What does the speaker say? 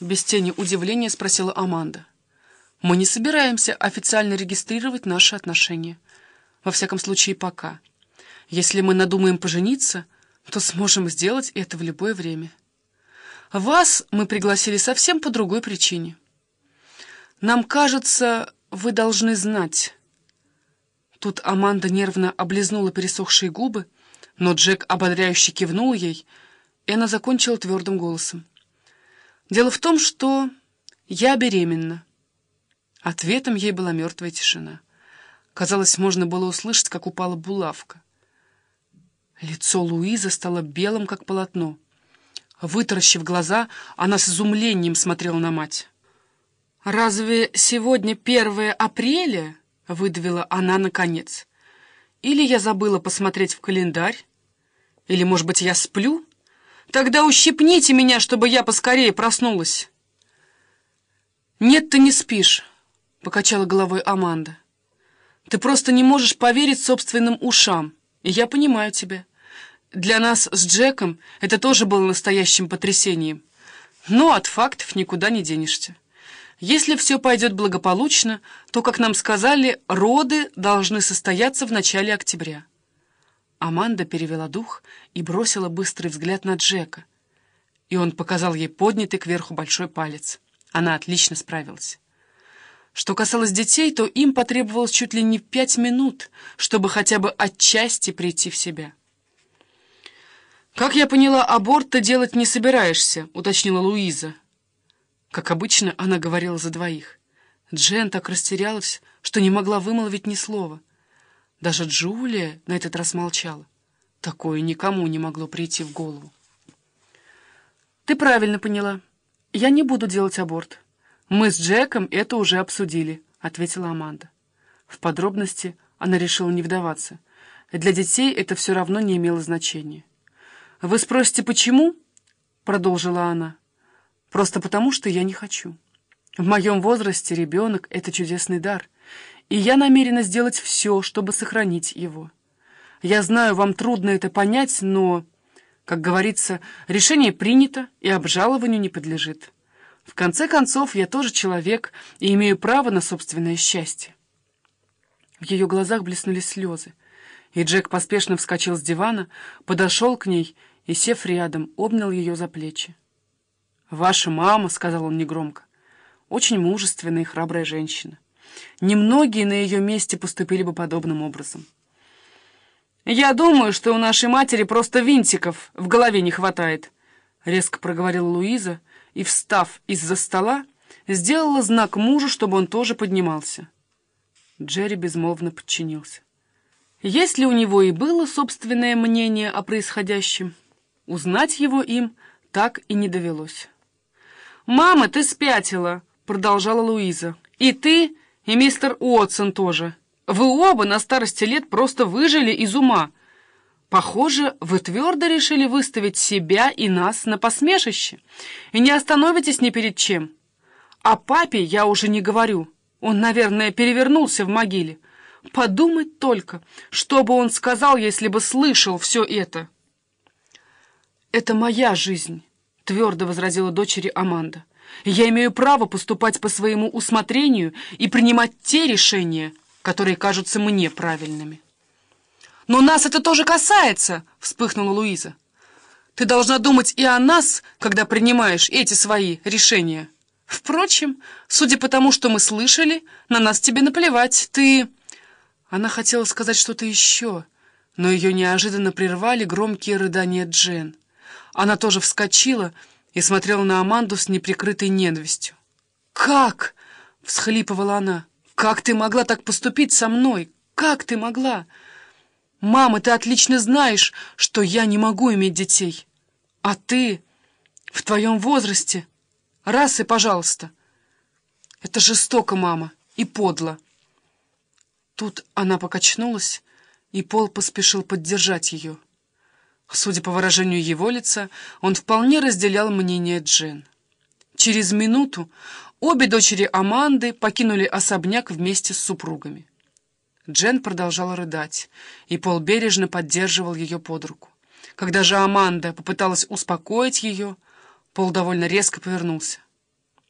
Без тени удивления спросила Аманда. «Мы не собираемся официально регистрировать наши отношения. Во всяком случае, пока. Если мы надумаем пожениться, то сможем сделать это в любое время. Вас мы пригласили совсем по другой причине. Нам кажется, вы должны знать...» Тут Аманда нервно облизнула пересохшие губы, но Джек ободряюще кивнул ей, и она закончила твердым голосом. «Дело в том, что я беременна». Ответом ей была мертвая тишина. Казалось, можно было услышать, как упала булавка. Лицо Луизы стало белым, как полотно. Вытаращив глаза, она с изумлением смотрела на мать. «Разве сегодня 1 апреля?» — выдавила она наконец. «Или я забыла посмотреть в календарь? Или, может быть, я сплю? Тогда ущипните меня, чтобы я поскорее проснулась». «Нет, ты не спишь», — покачала головой Аманда. «Ты просто не можешь поверить собственным ушам, и я понимаю тебя. Для нас с Джеком это тоже было настоящим потрясением. Но от фактов никуда не денешься». Если все пойдет благополучно, то, как нам сказали, роды должны состояться в начале октября. Аманда перевела дух и бросила быстрый взгляд на Джека. И он показал ей поднятый кверху большой палец. Она отлично справилась. Что касалось детей, то им потребовалось чуть ли не пять минут, чтобы хотя бы отчасти прийти в себя. «Как я поняла, аборт ты делать не собираешься», — уточнила Луиза. Как обычно, она говорила за двоих. Джен так растерялась, что не могла вымолвить ни слова. Даже Джулия на этот раз молчала. Такое никому не могло прийти в голову. «Ты правильно поняла. Я не буду делать аборт. Мы с Джеком это уже обсудили», — ответила Аманда. В подробности она решила не вдаваться. Для детей это все равно не имело значения. «Вы спросите, почему?» — продолжила она. Просто потому, что я не хочу. В моем возрасте ребенок — это чудесный дар, и я намерена сделать все, чтобы сохранить его. Я знаю, вам трудно это понять, но, как говорится, решение принято и обжалованию не подлежит. В конце концов, я тоже человек и имею право на собственное счастье. В ее глазах блеснули слезы, и Джек поспешно вскочил с дивана, подошел к ней и, сев рядом, обнял ее за плечи. «Ваша мама», — сказал он негромко, — «очень мужественная и храбрая женщина. Немногие на ее месте поступили бы подобным образом». «Я думаю, что у нашей матери просто винтиков в голове не хватает», — резко проговорила Луиза и, встав из-за стола, сделала знак мужу, чтобы он тоже поднимался. Джерри безмолвно подчинился. Если у него и было собственное мнение о происходящем, узнать его им так и не довелось. «Мама, ты спятила!» — продолжала Луиза. «И ты, и мистер Уотсон тоже. Вы оба на старости лет просто выжили из ума. Похоже, вы твердо решили выставить себя и нас на посмешище, и не остановитесь ни перед чем. О папе я уже не говорю. Он, наверное, перевернулся в могиле. Подумать только, что бы он сказал, если бы слышал все это. Это моя жизнь» твердо возразила дочери Аманда. «Я имею право поступать по своему усмотрению и принимать те решения, которые кажутся мне правильными». «Но нас это тоже касается!» — вспыхнула Луиза. «Ты должна думать и о нас, когда принимаешь эти свои решения. Впрочем, судя по тому, что мы слышали, на нас тебе наплевать. Ты...» Она хотела сказать что-то еще, но ее неожиданно прервали громкие рыдания Джен. Она тоже вскочила и смотрела на Аманду с неприкрытой ненавистью. «Как?» — всхлипывала она. «Как ты могла так поступить со мной? Как ты могла? Мама, ты отлично знаешь, что я не могу иметь детей. А ты в твоем возрасте? Раз и пожалуйста. Это жестоко, мама, и подло». Тут она покачнулась, и Пол поспешил поддержать ее. Судя по выражению его лица, он вполне разделял мнение Джен. Через минуту обе дочери Аманды покинули особняк вместе с супругами. Джен продолжала рыдать, и Пол бережно поддерживал ее под руку. Когда же Аманда попыталась успокоить ее, Пол довольно резко повернулся.